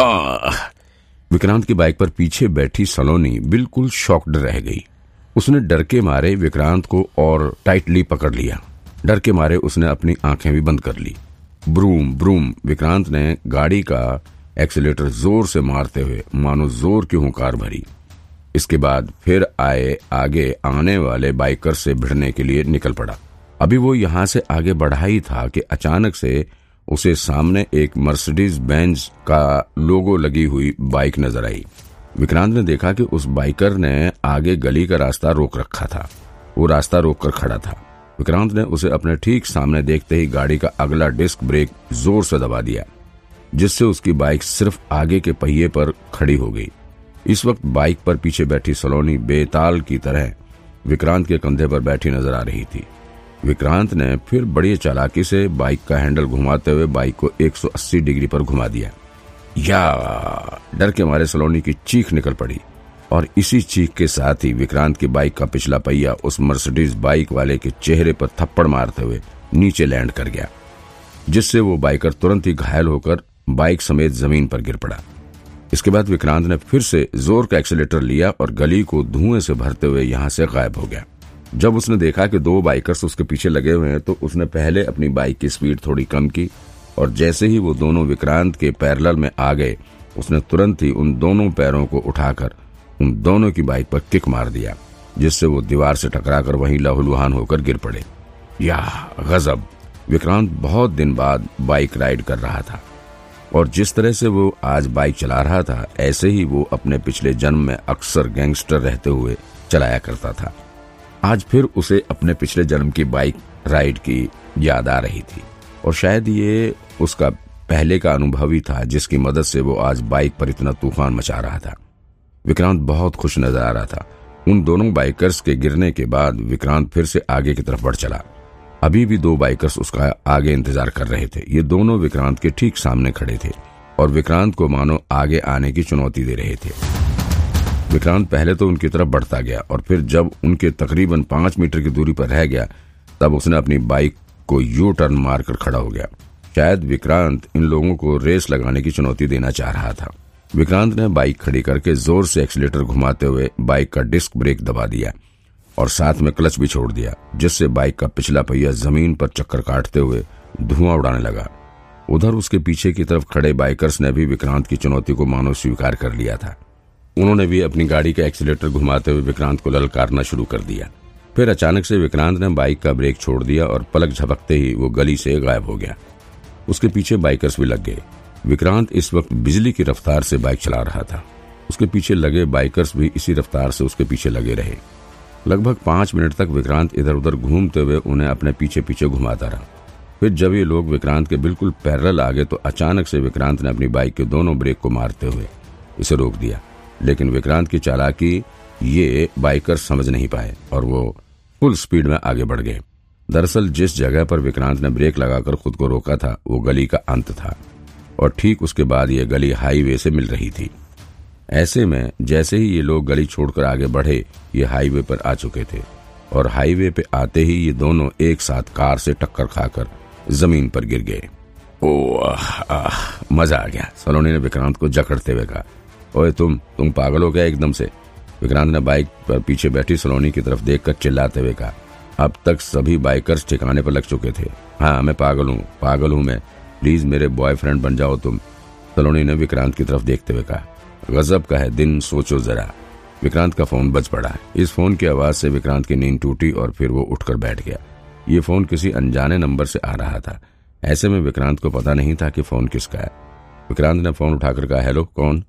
विक्रांत की बाइक पर पीछे बैठी सलोनी बिल्कुल शॉक्ड रह गई। उसने डर के मारे विक्रांत को और टाइटली पकड़ लिया। डर के मारे उसने अपनी आँखें भी बंद कर ली। ब्रूम ब्रूम, विक्रांत ने गाड़ी का एक्सीलेटर ज़ोर से मारते हुए मानो ज़ोर की हुंकार भरी। इसके बाद फिर आए, आगे आने वाले बाइकर से भिड़ने के लिए निकल पड़ा। अभी वो यहाँ से आगे बढ़ा ही था कि अचानक से उसे सामने एक मर्सिडीज बेंज का लोगो लगी हुई बाइक नज़र आई। विक्रांत ने देखा कि उस बाइकर ने आगे गली का रास्ता रोक रखा था। वो रास्ता रोक कर खड़ा था। विक्रांत ने उसे अपने ठीक सामने देखते ही गाड़ी का अगला डिस्क ब्रेक ज़ोर से दबा दिया, जिससे उसकी बाइक सिर्फ़ आगे के पहिए पर खड़ी हो गई। इस वक्त बाइक पर पीछे बैठी सलोनी बेताल की तरह विक्रांत के कंधे पर बैठी नज़र आ रही थी। विक्रांत ने फिर बड़ी चालाकी से बाइक का हैंडल घुमाते हुए बाइक को 180 डिग्री पर घुमा दिया। या, डर के मारे सलोनी की चीख निकल पड़ी। और इसी चीख के साथ ही विक्रांत की बाइक का पिछला पहिया उस मर्सिडीज बाइक वाले के चेहरे पर थप्पड़ मारते हुए नीचे लैंड कर गया, जिससे वो बाइकर तुरंत ही घायल होकर बाइक समेत ज़मीन पर गिर पड़ा। इसके बाद विक्रांत ने फिर से ज़ोर का एक्सीटर लिया और गली को धुएँ से भरते हुए यहाँ से गायब हो गया। जब उसने देखा कि दो बाइकर्स उसके पीछे लगे हुए हैं तो उसने पहले अपनी बाइक की स्पीड थोड़ी कम की और जैसे ही वो दोनों विक्रांत के पैरल में आ गए, उसने तुरंत ही उन दोनों पैरों को उठाकर उन दोनों की बाइक पर किक मार दिया, जिससे वो दीवार से टकराकर वहीं लहूलुहान होकर गिर पड़े। या, गजब! विक्रांत बहुत दिन बाद बाइक राइड कर रहा था और जिस तरह से वो आज बाइक चला रहा था, ऐसे ही वो अपने पिछले जन्म में अक्सर गैंगस्टर रहते हुए चलाया करता था। आज फिर उसे अपने पिछले जन्म की बाइक राइड की याद आ रही थी। और शायद ये उसका पहले का अनुभव ही था, जिसकी मदद से वो आज बाइक पर इतना तूफ़ान मचा रहा था। विक्रांत बहुत खुश नज़र आ रहा था। उन दोनों बाइकर्स के गिरने के बाद विक्रांत फिर से आगे की तरफ़ बढ़ चला। अभी भी दो बाइकर्स उसका आगे इंतज़ार कर रहे थे। ये दोनों विक्रांत के ठीक सामने खड़े थे और विक्रांत को मानो आगे आने की चुनौती दे रहे थे। विक्रांत पहले तो उनकी तरफ़ बढ़ता गया और फिर जब उनके तकरीबन पाँच मीटर की दूरी पर रह गया, तब उसने अपनी बाइक को यू टर्न मारकर खड़ा हो गया। शायद विक्रांत इन लोगों को रेस लगाने की चुनौती देना चाह रहा था। विक्रांत ने बाइक खड़ी करके ज़ोर से एक्सीटर घुमाते हुए बाइक का डिस्क ब्रेक दबा दिया और साथ में क्लच भी छोड़ दिया, जिससे बाइक का पिछला पहिया ज़मीन पर चक्कर काटते हुए धुआँ उड़ाने लगा। उधर उसके पीछे की तरफ़ खड़े बाइकर्स ने भी विक्रांत की चुनौती को मानो स्वीकार कर लिया था। उन्होंने भी अपनी गाड़ी का एक्सीटर घुमाते हुए विक्रांत को ललकारना शुरू कर दिया। फिर अचानक से विक्रांत ने बाइक का ब्रेक छोड़ दिया और पलक झपकते ही वो गली से गायब हो गया। उसके पीछे बाइकर्स भी लग गए। विक्रांत इस वक्त बिजली की रफ्तार से बाइक चला रहा था। उसके पीछे लगे बाइकर्स भी इसी रफ्तार से उसके पीछे लगे रहे। लगभग पाँच मिनट तक विक्रांत इधर उधर घूमते हुए उन्हें अपने पीछे पीछे घुमाता रहा। फिर जब ये लोग विक्रांत के बिल्कुल पैरल आ गए तो अचानक से विक्रांत ने अपनी बाइक के दोनों ब्रेक को मारते हुए इसे रोक दिया। लेकिन विक्रांत की चालाकी ये बाइकर समझ नहीं पाए और वो फुल स्पीड में आगे बढ़ गए। दरअसल जिस जगह पर विक्रांत ने ब्रेक लगाकर खुद को रोका था वो गली का अंत था और ठीक उसके बाद ये गली हाईवे से मिल रही थी। ऐसे में जैसे ही ये लोग गली छोड़कर आगे बढ़े ये हाईवे पर आ चुके थे और हाईवे पे आते ही ये दोनों एक साथ कार से टक्कर खाकर ज़मीन पर गिर गए। ओ आह, मज़ा आ गया। सलोनी ने विक्रांत को जकड़ते हुए कहा ओए, तुम तुम पागल हो गया एकदम से? विक्रांत ने बाइक पर पीछे बैठी सलोनी की तरफ़ देखकर चिल्लाते हुए कहा, अब तक सभी बाइकर्स ठिकाने पर लग चुके थे। हाँ मैं पागल हूँ पागल हूँ मैं। प्लीज़ मेरे बॉयफ्रेंड बन जाओ तुम। सलोनी ने विक्रांत की तरफ़ देखते हुए कहा, गजब का है, दिन सोचो जरा। विक्रांत का फ़ोन बज पड़ा। इस फ़ोन की आवाज़ से विक्रांत की नींद टूटी और फिर वो उठकर बैठ गया। ये फ़ोन किसी अनजाने नंबर से आ रहा था। ऐसे में विक्रांत को पता नहीं था कि फ़ोन किसका है। विक्रांत ने फ़ोन उठाकर कहा, हेलो, कौन?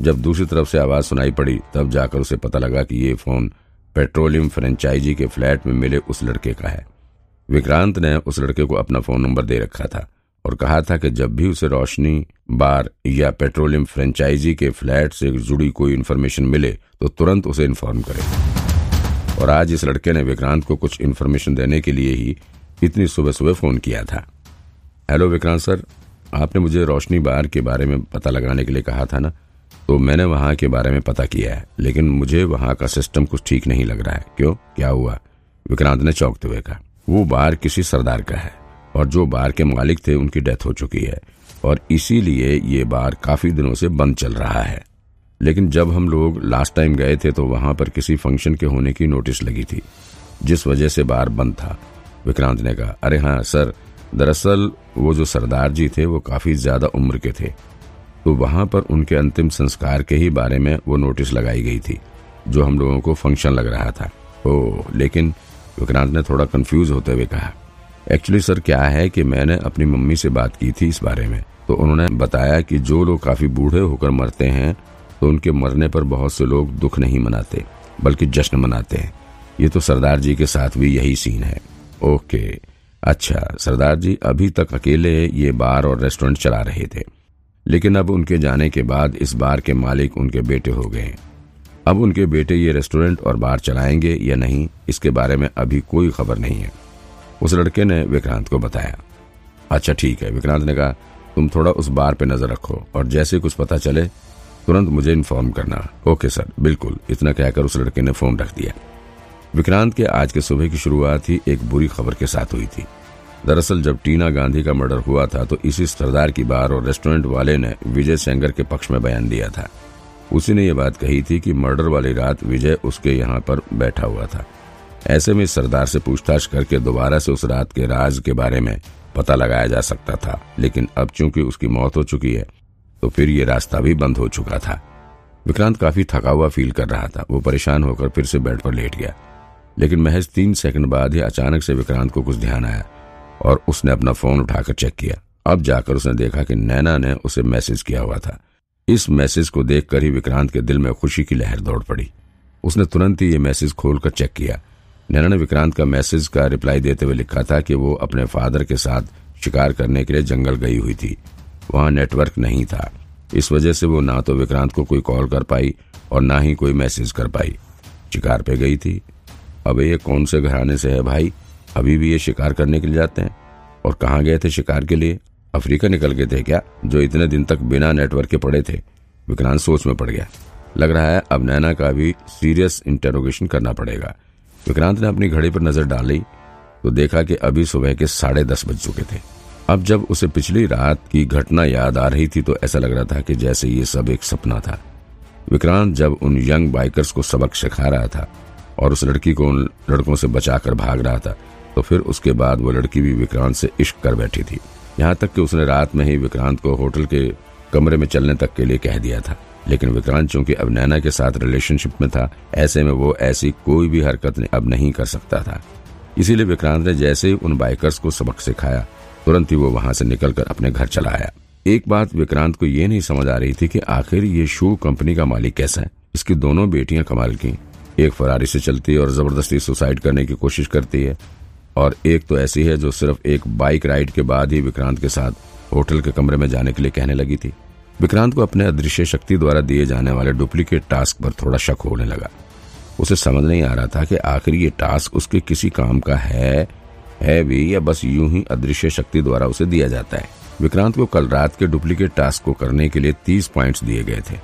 जब दूसरी तरफ़ से आवाज़ सुनाई पड़ी, तब जाकर उसे पता लगा कि ये फ़ोन पेट्रोलियम फ्रेंचाइजी के फ्लैट में मिले उस लड़के का है। विक्रांत ने उस लड़के को अपना फ़ोन नंबर दे रखा था और कहा था कि जब भी उसे रोशनी, बार या पेट्रोलियम फ्रेंचाइजी के फ्लैट से जुड़ी कोई इन्फॉर्मेशन मिले तो तुरंत उसे इन्फॉर्म करे। और आज इस लड़के ने विक्रांत को कुछ इन्फॉर्मेशन देने के लिए ही इतनी सुबह सुबह फ़ोन किया था। हेलो विक्रांत सर, आपने मुझे रोशनी बार के बारे में पता लगाने के लिए कहा था ना? तो मैंने वहाँ के बारे में पता किया है, लेकिन मुझे वहाँ का सिस्टम कुछ ठीक नहीं लग रहा है। क्यों? क्या हुआ? विक्रांत ने चौंकते हुए कहा, वो बार किसी सरदार का है, और जो बार के मालिक थे, उनकी डेथ हो चुकी है, और इसीलिए ये बार काफ़ी दिनों से बंद चल रहा है। लेकिन जब हम लोग लास्ट टाइम गए थे तो वहाँ पर किसी फ़ंक्शन के होने की नोटिस लगी थी, जिस वजह से बार बंद था। विक्रांत ने कहा, अरे हाँ सर, दरअसल वो जो सरदार जी थे, वो काफ़ी ज़्यादा उम्र के थे तो वहाँ पर उनके अंतिम संस्कार के ही बारे में वो नोटिस लगाई गई थी, जो हम लोगों को फ़ंक्शन लग रहा था। ओ लेकिन विक्रांत ने थोड़ा कंफ्यूज होते हुए कहा एक्चुअली सर क्या है कि मैंने अपनी मम्मी से बात की थी इस बारे में? तो उन्होंने बताया कि जो लोग काफ़ी बूढ़े होकर मरते हैं तो उनके मरने पर बहुत से लोग दुख नहीं मनाते, बल्कि जश्न मनाते हैं। ये तो सरदार जी के साथ भी यही सीन है। ओके अच्छा सरदार जी, अभी तक अकेले ये बार और रेस्टोरेंट चला रहे थे। लेकिन अब उनके जाने के बाद इस बार के मालिक उनके बेटे हो गए अब उनके बेटे ये रेस्टोरेंट और बार चलाएँगे या नहीं, इसके बारे में अभी कोई खबर नहीं है। उस लड़के ने विक्रांत को बताया। अच्छा ठीक है। विक्रांत ने कहा, तुम थोड़ा उस बार पे नज़र रखो और जैसे कुछ पता चले, तुरंत मुझे इन्फॉर्म करना। Okay, sir. बिल्कुल। इतना कहकर उस लड़के ने फ़ोन रख दिया। विक्रांत के आज के सुबह की शुरुआत ही एक बुरी खबर के साथ हुई थी। दरअसल जब टीना गांधी का मर्डर हुआ था तो इसी सरदार की बार और रेस्टोरेंट वाले ने विजय सेंगर के पक्ष में बयान दिया था। उसी ने यह बात कही थी कि मर्डर वाली रात विजय उसके यहाँ पर बैठा हुआ था। ऐसे में सरदार से पूछताछ करके दोबारा से उस रात के राज के बारे में पता लगाया जा सकता था, लेकिन अब चूँकि उसकी मौत हो चुकी है तो फिर ये रास्ता भी बंद हो चुका था। विक्रांत काफ़ी थका हुआ फील कर रहा था। वो परेशान होकर फिर से बेड पर लेट गया। लेकिन महज तीन सेकंड बाद ही अचानक से विक्रांत को कुछ ध्यान आया। और उसने अपना फ़ोन उठाकर चेक किया। अब जाकर उसने देखा कि नैना ने उसे मैसेज किया हुआ था। इस मैसेज को देखकर ही विक्रांत के दिल में खुशी की लहर दौड़ पड़ी। उसने तुरंत ही ये मैसेज खोलकर चेक किया। नैना ने विक्रांत का मैसेज का रिप्लाई देते हुए लिखा था कि वो अपने फादर के साथ शिकार करने के लिए जंगल गई हुई थी। वहाँ नेटवर्क नहीं था। इस वजह से वो ना तो विक्रांत को कोई कॉल कर पाई और ना ही कोई मैसेज कर पाई। शिकार पे गई थी। अब ये कौन से घराने से है भाई? अभी भी ये शिकार करने के लिए जाते हैं। और कहाँ गए थे शिकार के लिए? अफ्रीका निकल गए थे क्या? जो इतने दिन तक बिना नेटवर्क के पड़े थे। विक्रांत सोच में पड़ गया। लग रहा है अब नैना का भी सीरियस इंटेरोगेशन करना पड़ेगा। विक्रांत ने अपनी घड़ी पर नज़र डाली तो देखा कि अभी सुबह के साढ़े दस बज चुके थे। अब जब उसे पिछली रात की घटना याद आ रही थी तो ऐसा लग रहा था कि जैसे ये सब एक सपना था। विक्रांत जब उन यंग बाइकर्स को सबक सिखा रहा था, और उस लड़की को उन लड़कों से बचाकर भाग रहा था तो फिर उसके बाद वो लड़की भी विक्रांत से इश्क कर बैठी थी। यहाँ तक कि उसने रात में ही विक्रांत को होटल के कमरे में चलने तक के लिए कह दिया था। लेकिन विक्रांत चूँकि अब नैना के साथ रिलेशनशिप में था, ऐसे में वो ऐसी कोई भी हरकत अब नहीं कर सकता था। इसीलिए विक्रांत ने जैसे ही उन बाइकर्स को सबक सिखाया, तुरंत ही वो वहाँ से निकलकर अपने घर चला आया। एक बात विक्रांत को ये नहीं समझ आ रही थी कि आखिर ये शू कंपनी का मालिक कैसा है? इसकी दोनों बेटियाँ कमाल की एक फरारी से चलती है और ज़बरदस्ती सुसाइड करने की कोशिश करती है। और एक तो ऐसी है जो सिर्फ़ एक बाइक राइड के बाद ही विक्रांत के साथ होटल के कमरे में जाने के लिए कहने लगी थी। विक्रांत को अपने अदृश्य शक्ति द्वारा दिए जाने वाले डुप्लीकेट टास्क पर थोड़ा शक होने लगा। उसे समझ नहीं आ रहा था कि आखिर ये टास्क उसके किसी काम का है है भी या बस यूँ ही अदृश्य शक्ति द्वारा उसे दिया जाता है। विक्रांत को कल रात के डुप्लीकेट टास्क को करने के लिए तीस पॉइंट्स दिए गए थे।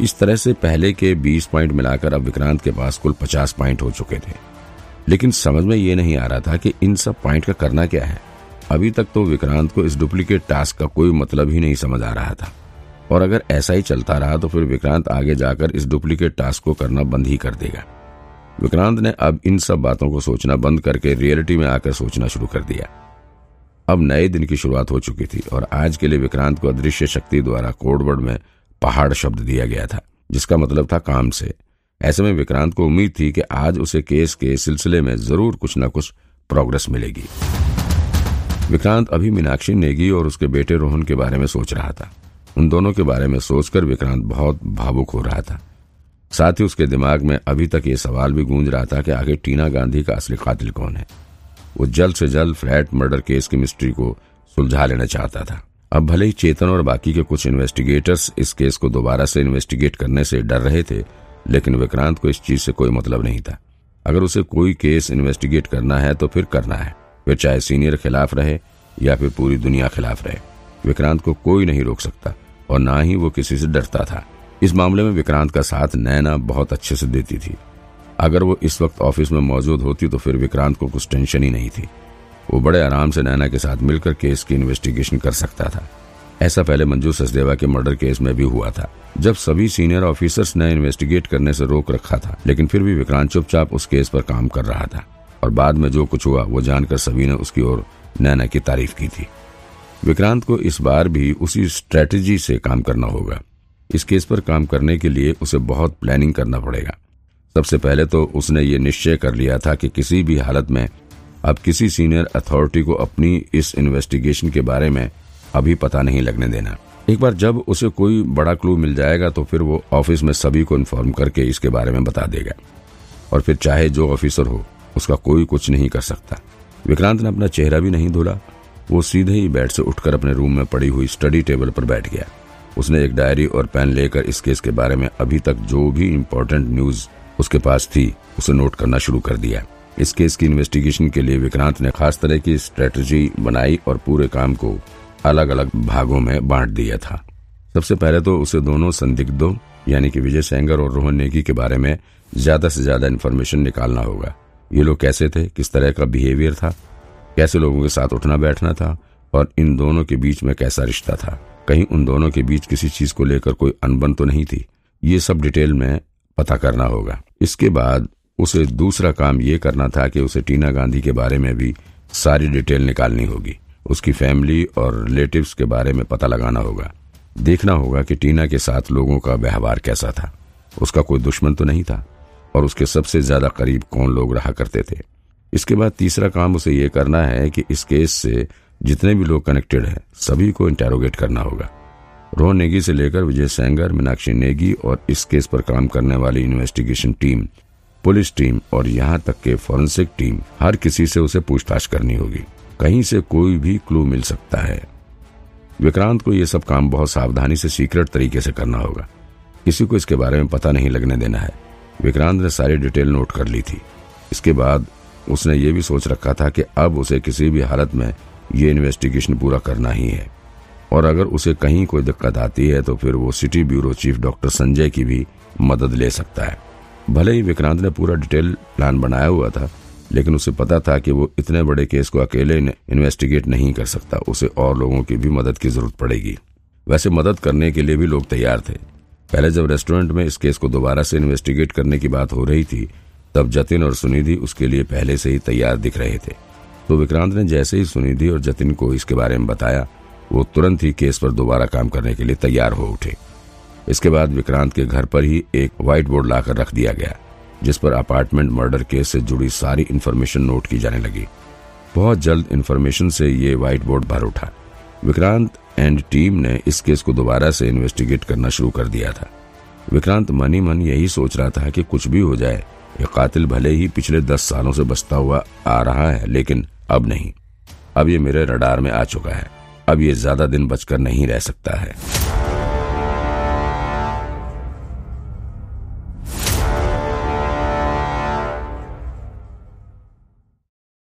इस तरह से पहले के बीस पॉइंट मिलाकर अब विक्रांत के पास कुल पचास पॉइंट हो चुके थे। लेकिन समझ में ये नहीं आ रहा था कि इन सब पॉइंट का करना क्या है। अभी तक तो विक्रांत को इस डुप्लीकेट टास्क का कोई मतलब ही नहीं समझ आ रहा था। और अगर ऐसा ही चलता रहा तो फिर विक्रांत आगे जाकर इस डुप्लीकेट टास्क को करना बंद ही कर देगा। विक्रांत ने अब इन सब बातों को सोचना बंद करके रियलिटी में आकर सोचना शुरू कर दिया। अब नए दिन की शुरुआत हो चुकी थी और आज के लिए विक्रांत को अदृश्य शक्ति द्वारा कोडवर्ड में पहाड़ शब्द दिया गया था, जिसका मतलब था काम से। ऐसे में विक्रांत को उम्मीद थी कि आज उसे केस के सिलसिले में ज़रूर कुछ न कुछ प्रोग्रेस मिलेगी। विक्रांत अभी मीनाक्षी, नेगी और उसके बेटे रोहन के बारे में सोच रहा था। उन दोनों के बारे में सोचकर विक्रांत बहुत भावुक हो रहा था। साथ ही उसके दिमाग में अभी तक ये सवाल भी गूंज रहा था कि आगे टीना गांधी का असली कातिल कौन है? वो जल्द से जल्द फ्लैट मर्डर केस की मिस्ट्री को सुलझा लेना चाहता था। अब भले ही चेतन और बाकी के कुछ इन्वेस्टिगेटर्स इस केस को दोबारा से इन्वेस्टिगेट करने से डर रहे थे लेकिन विक्रांत को इस चीज़ से कोई मतलब नहीं था। अगर उसे कोई केस इन्वेस्टिगेट करना है तो फिर करना है। फिर चाहे सीनियर खिलाफ रहे, या फिर पूरी दुनिया खिलाफ रहे। विक्रांत को कोई नहीं रोक सकता, और ना ही वो किसी से डरता था। इस मामले में विक्रांत का साथ नैना बहुत अच्छे से देती थी। अगर वो इस वक्त ऑफ़िस में मौजूद होती तो फिर विक्रांत को कुछ टेंशन ही नहीं थी। वो बड़े आराम से नैना के साथ मिलकर केस की इन्वेस्टिगेशन कर सकता था। ऐसा पहले मंजू सचदेवा के मर्डर केस में भी हुआ था, जब सभी सीनियर ऑफिसर्स ने इन्वेस्टिगेट करने से रोक रखा था, लेकिन फिर भी विक्रांत चुपचाप उस केस पर काम कर रहा था, और बाद में जो कुछ हुआ, वो जानकर सभी ने उसकी ओर नैना की तारीफ़ की थी। विक्रांत को इस बार भी उसी स्ट्रेटेजी से काम करना होगा। इस केस पर काम करने के लिए उसे बहुत प्लानिंग करना पड़ेगा। सबसे पहले तो उसने ये निश्चय कर लिया था कि किसी भी हालत में अब किसी सीनियर अथॉरिटी को अपनी इस इन्वेस्टिगेशन के बारे में अभी पता नहीं लगने देना। एक बार जब उसे कोई बड़ा क्लू मिल जाएगा तो फिर वो ऑफ़िस में सभी को इन्फॉर्म करके इसके बारे में बता देगा। और फिर चाहे जो ऑफिसर हो, उसका कोई कुछ नहीं कर सकता। विक्रांत ने अपना चेहरा भी नहीं धोला। वो सीधे ही बेड से उठकर अपने रूम में पड़ी हुई स्टडी टेबल पर बैठ गया। उसने एक डायरी और पेन लेकर इस केस के बारे में अभी तक जो भी इम्पोर्टेंट न्यूज़ उसके पास थी, उसे नोट करना शुरू कर दिया। इस केस की इन्वेस्टिगेशन के लिए विक्रांत ने खास तरह की स्ट्रेटजी बनाई और पूरे काम को अलग अलग भागों में बांट दिया था। सबसे पहले तो उसे दोनों संदिग्धों, यानी कि विजय सेंगर और रोहन नेगी के बारे में ज़्यादा से ज़्यादा इन्फॉर्मेशन निकालना होगा। ये लोग कैसे थे? किस तरह का बिहेवियर था? कैसे लोगों के साथ उठना बैठना था? और इन दोनों के बीच में कैसा रिश्ता था? कहीं उन दोनों के बीच किसी चीज़ को लेकर कोई अनबन तो नहीं थी? ये सब डिटेल में पता करना होगा। इसके बाद उसे दूसरा काम ये करना था कि उसे टीना गांधी के बारे में भी सारी डिटेल निकालनी होगी। उसकी फैमिली और रिलेटिव्स के बारे में पता लगाना होगा। देखना होगा कि टीना के साथ लोगों का व्यवहार कैसा था। उसका कोई दुश्मन तो नहीं था, और उसके सबसे ज़्यादा करीब कौन लोग रहा करते थे? इसके बाद तीसरा काम उसे ये करना है कि इस केस से जितने भी लोग कनेक्टेड हैं, सभी को इंटेरोगेट करना होगा। रोहन नेगी से लेकर विजय सेंगर, मीनाक्षी नेगी और इस केस पर काम करने वाली इन्वेस्टिगेशन टीम पुलिस टीम और यहाँ तक के फॉरेंसिक टीम हर किसी से उसे पूछताछ करनी होगी। कहीं से कोई भी क्लू मिल सकता है। विक्रांत को यह सब काम बहुत सावधानी से सीक्रेट तरीके से करना होगा। किसी को इसके बारे में पता नहीं लगने देना है। विक्रांत ने सारी डिटेल नोट कर ली थी। इसके बाद उसने ये भी सोच रखा था कि अब उसे किसी भी हालत में ये इन्वेस्टिगेशन पूरा करना ही है। और अगर उसे कहीं कोई दिक्कत आती है तो फिर वो city bureau chief doctor Sanjay की भी मदद ले सकता है। भले ही विक्रांत ने पूरा डिटेल प्लान बनाया हुआ था लेकिन उसे पता था कि वो इतने बड़े केस को अकेले इन्वेस्टिगेट नहीं कर सकता। उसे और लोगों की भी मदद की ज़रूरत पड़ेगी। वैसे मदद करने के लिए भी लोग तैयार थे। पहले जब रेस्टोरेंट में इस केस को दोबारा से इन्वेस्टिगेट करने की बात हो रही थी, तब जतिन और सुनिधि उसके लिए पहले से ही तैयार दिख रहे थे। तो विक्रांत ने जैसे ही सुनिधि और जतिन को इसके बारे में बताया, वो तुरंत ही केस पर दोबारा काम करने के लिए तैयार हो उठे। इसके बाद विक्रांत के घर पर ही एक व्हाइट बोर्ड लाकर रख दिया गया। जिस पर अपार्टमेंट मर्डर केस से जुड़ी सारी इन्फॉर्मेशन नोट की जाने लगी। बहुत जल्द इन्फॉर्मेशन से ये व्हाइट बोर्ड भर उठा। विक्रांत एंड टीम ने इस केस को दोबारा से इन्वेस्टिगेट करना शुरू कर दिया था। विक्रांत मनी मन यही सोच रहा था कि कुछ भी हो जाए, ये कातिल भले ही पिछले दस सालों से बसता हुआ आ रहा है, लेकिन अब नहीं। अब ये मेरे रडार में आ चुका है। अब ये ज़्यादा दिन बचकर नहीं रह सकता है।